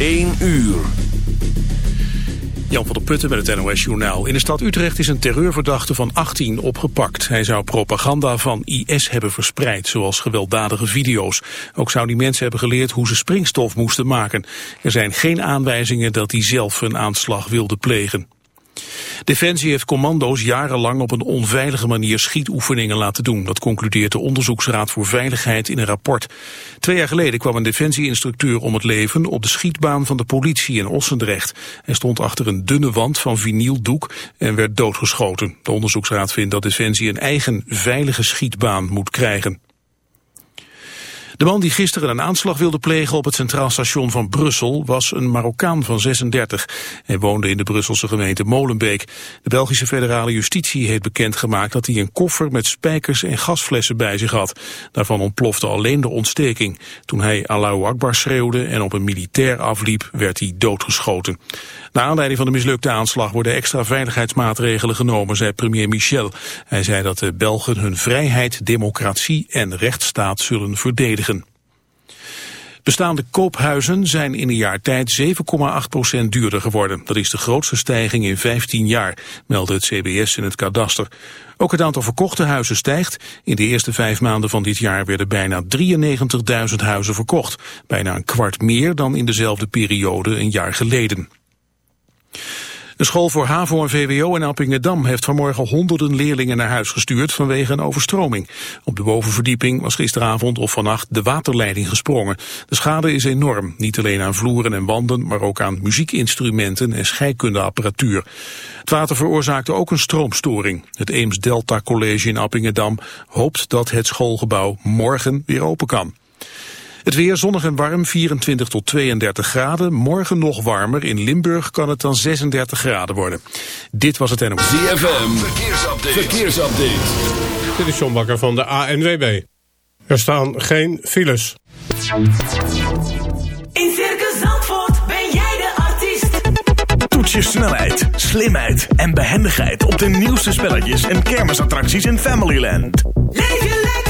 1 uur. Jan van der Putten met het NOS Journaal. In de stad Utrecht is een terreurverdachte van 18 opgepakt. Hij zou propaganda van IS hebben verspreid, zoals gewelddadige video's. Ook zou die mensen hebben geleerd hoe ze springstof moesten maken. Er zijn geen aanwijzingen dat hij zelf een aanslag wilde plegen. Defensie heeft commando's jarenlang op een onveilige manier schietoefeningen laten doen. Dat concludeert de Onderzoeksraad voor Veiligheid in een rapport. Twee jaar geleden kwam een defensieinstructeur om het leven op de schietbaan van de politie in Ossendrecht. Hij stond achter een dunne wand van vinyldoek en werd doodgeschoten. De onderzoeksraad vindt dat Defensie een eigen veilige schietbaan moet krijgen. De man die gisteren een aanslag wilde plegen op het Centraal Station van Brussel was een Marokkaan van 36. Hij woonde in de Brusselse gemeente Molenbeek. De Belgische federale justitie heeft bekendgemaakt dat hij een koffer met spijkers en gasflessen bij zich had. Daarvan ontplofte alleen de ontsteking. Toen hij Allahu Akbar schreeuwde en op een militair afliep werd hij doodgeschoten. Naar aanleiding van de mislukte aanslag worden extra veiligheidsmaatregelen genomen, zei premier Michel. Hij zei dat de Belgen hun vrijheid, democratie en rechtsstaat zullen verdedigen. Bestaande koophuizen zijn in een jaar tijd 7,8% duurder geworden. Dat is de grootste stijging in 15 jaar, meldde het CBS in het kadaster. Ook het aantal verkochte huizen stijgt. In de eerste vijf maanden van dit jaar werden bijna 93.000 huizen verkocht. Bijna een kwart meer dan in dezelfde periode een jaar geleden. De school voor HAVO en VWO in Appingedam heeft vanmorgen honderden leerlingen naar huis gestuurd vanwege een overstroming. Op de bovenverdieping was gisteravond of vannacht de waterleiding gesprongen. De schade is enorm, niet alleen aan vloeren en wanden, maar ook aan muziekinstrumenten en scheikundeapparatuur. Het water veroorzaakte ook een stroomstoring. Het Eems Delta College in Appingedam hoopt dat het schoolgebouw morgen weer open kan. Het weer zonnig en warm, 24 tot 32 graden. Morgen nog warmer. In Limburg kan het dan 36 graden worden. Dit was het NOS. ZFM, verkeersupdate. verkeersupdate. Dit is John Bakker van de ANWB. Er staan geen files. In Circus Zandvoort ben jij de artiest. Toets je snelheid, slimheid en behendigheid op de nieuwste spelletjes en kermisattracties in Familyland. Leef je lekker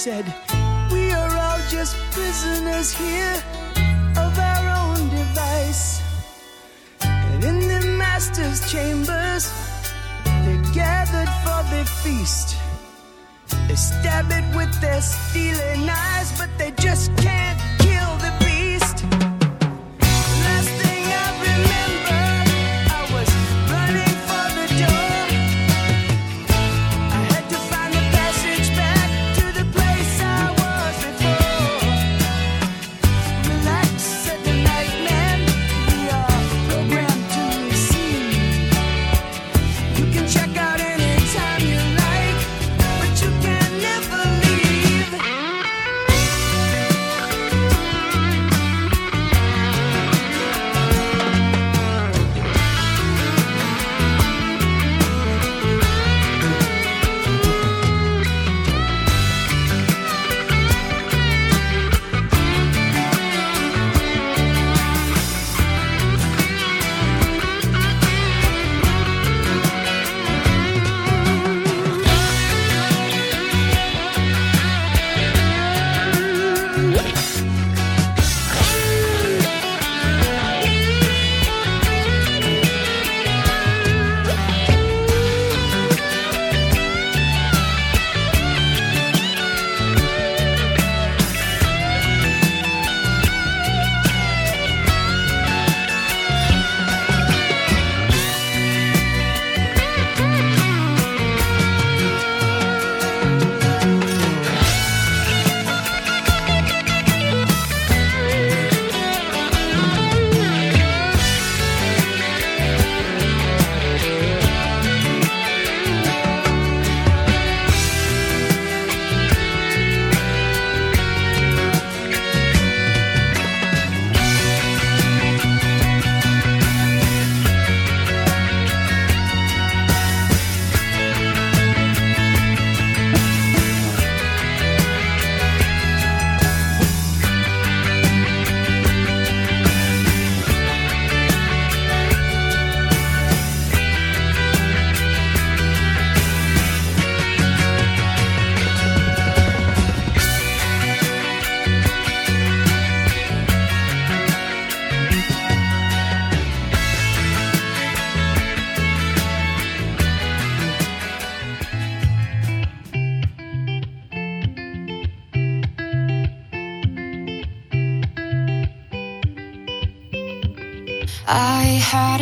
said, We are all just prisoners here of our own device. And in the master's chambers, they're gathered for the feast. They stab it with their stealing eyes, but they just can't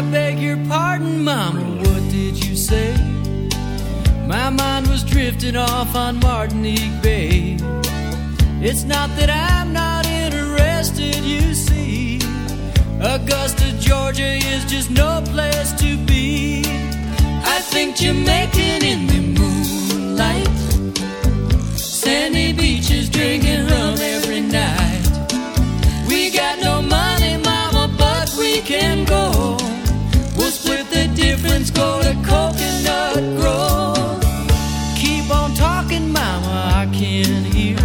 I beg your pardon, Mama, what did you say? My mind was drifting off on Martinique Bay. It's not that I'm not interested, you see. Augusta, Georgia is just no place to be. I think Jamaican in the moonlight. Sandy beaches drinking rum every night. We got no go to Coconut Grove. Keep on talking, mama, I can hear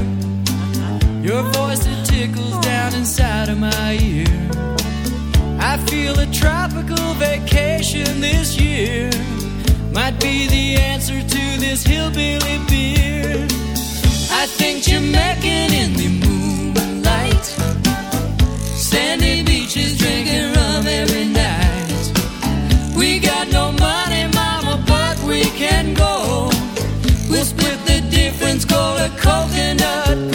your voice that tickles down inside of my ear. I feel a tropical vacation this year might be the answer to this hillbilly beer. I think Jamaican in the moonlight. Sandy beaches drinking rum every night. Split the difference, go to Coconut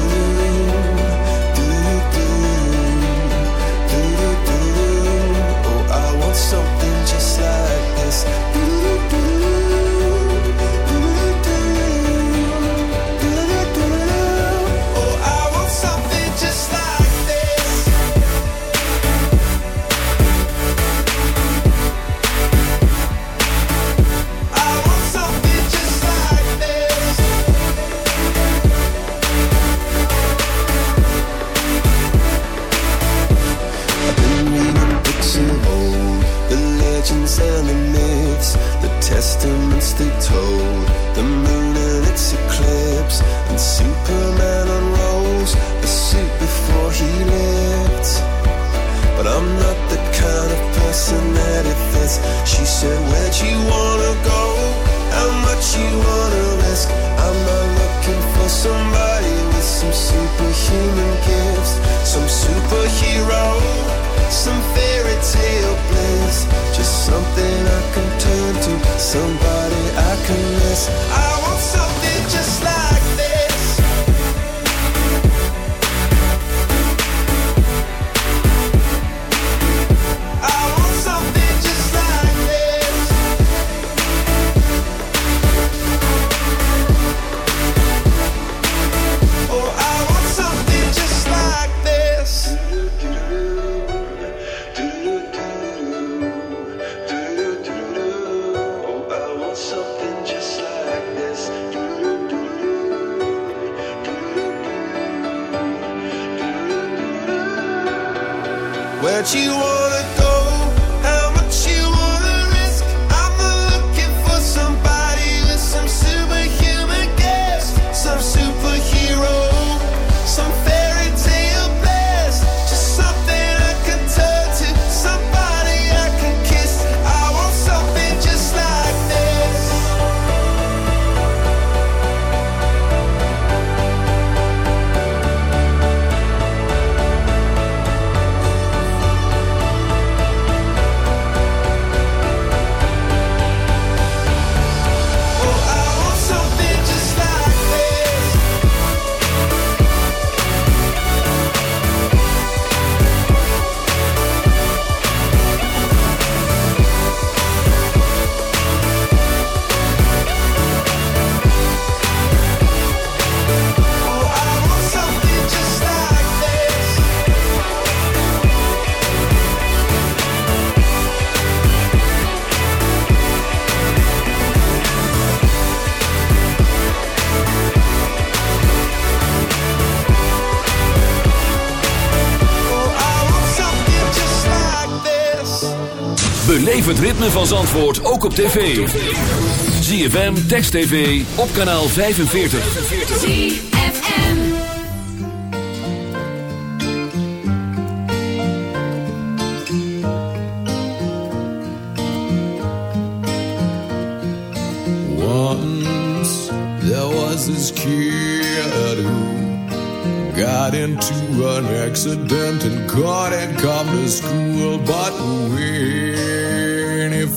Where'd you wanna Beleef het ritme van Zandvoort ook op tv. ZFM, Text TV, op kanaal 45. ZFM. Once there was this kid who got into an accident and couldn't come to school. But he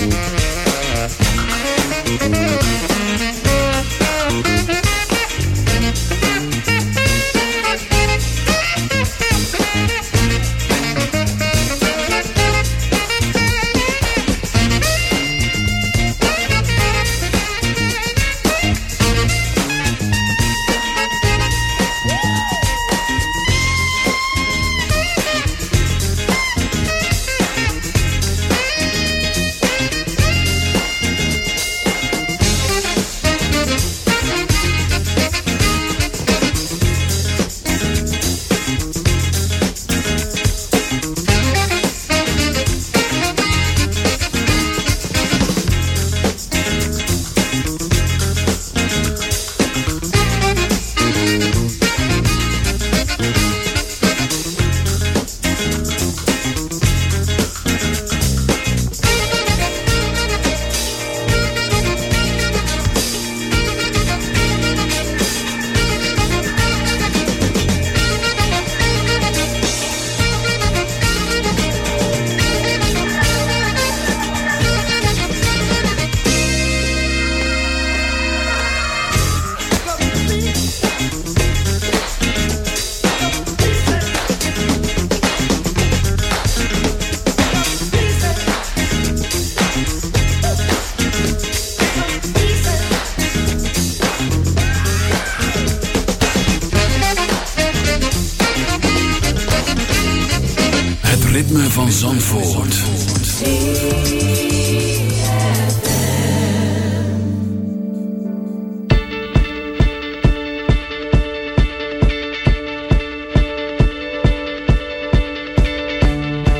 Het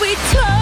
we tone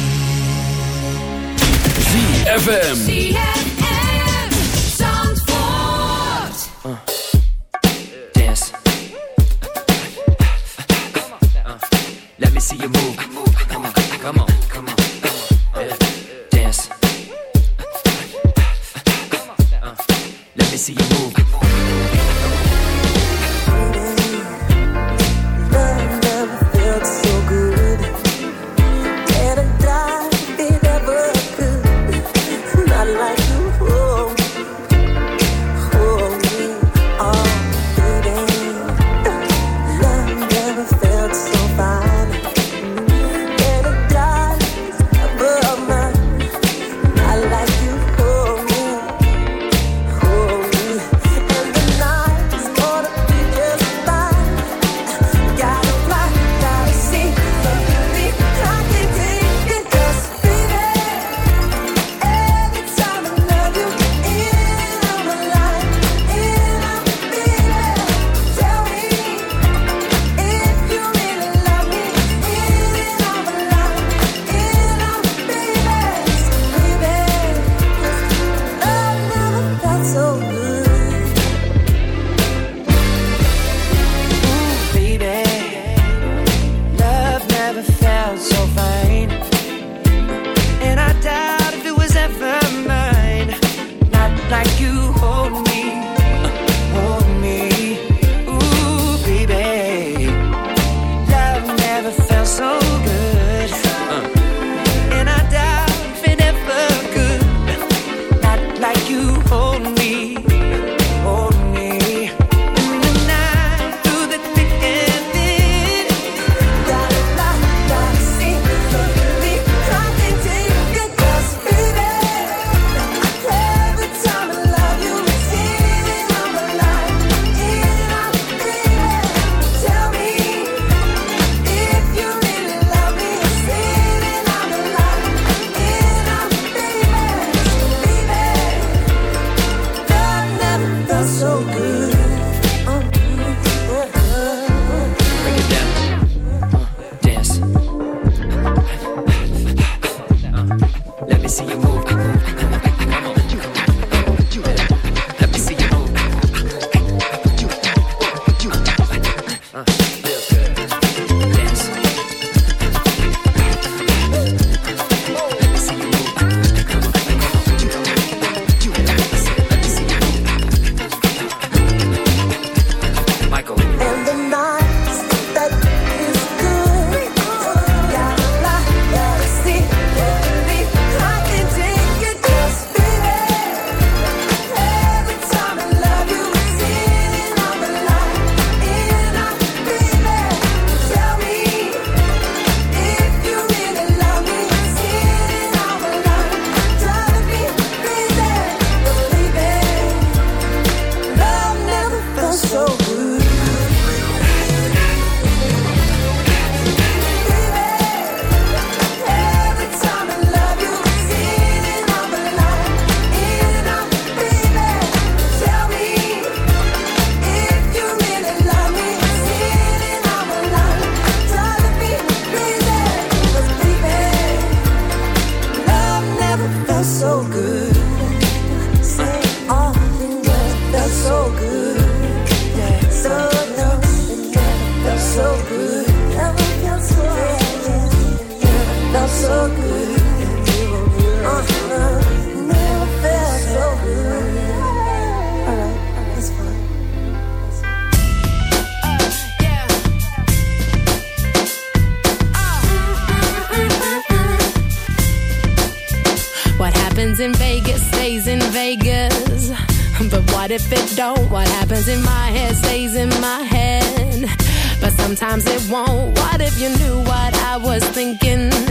ZFM. N Dance. Let me see you move. Come on, come on, come on. in Vegas stays in Vegas. But what if it don't? What happens in my head stays in my head. But sometimes it won't. What if you knew what I was thinking?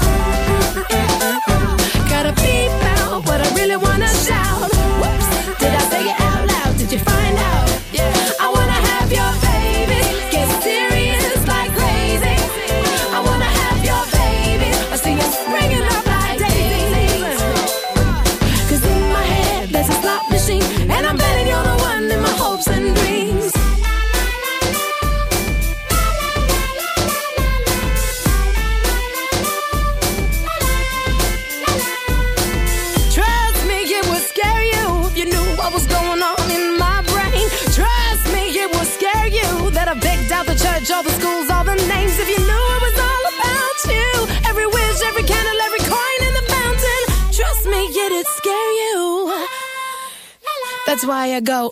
That's why I go.